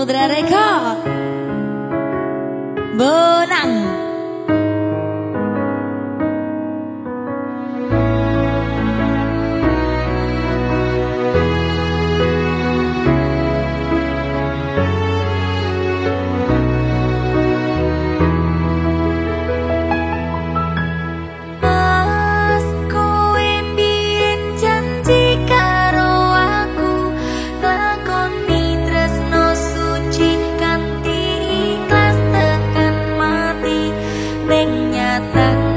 samudra rekha mengatakan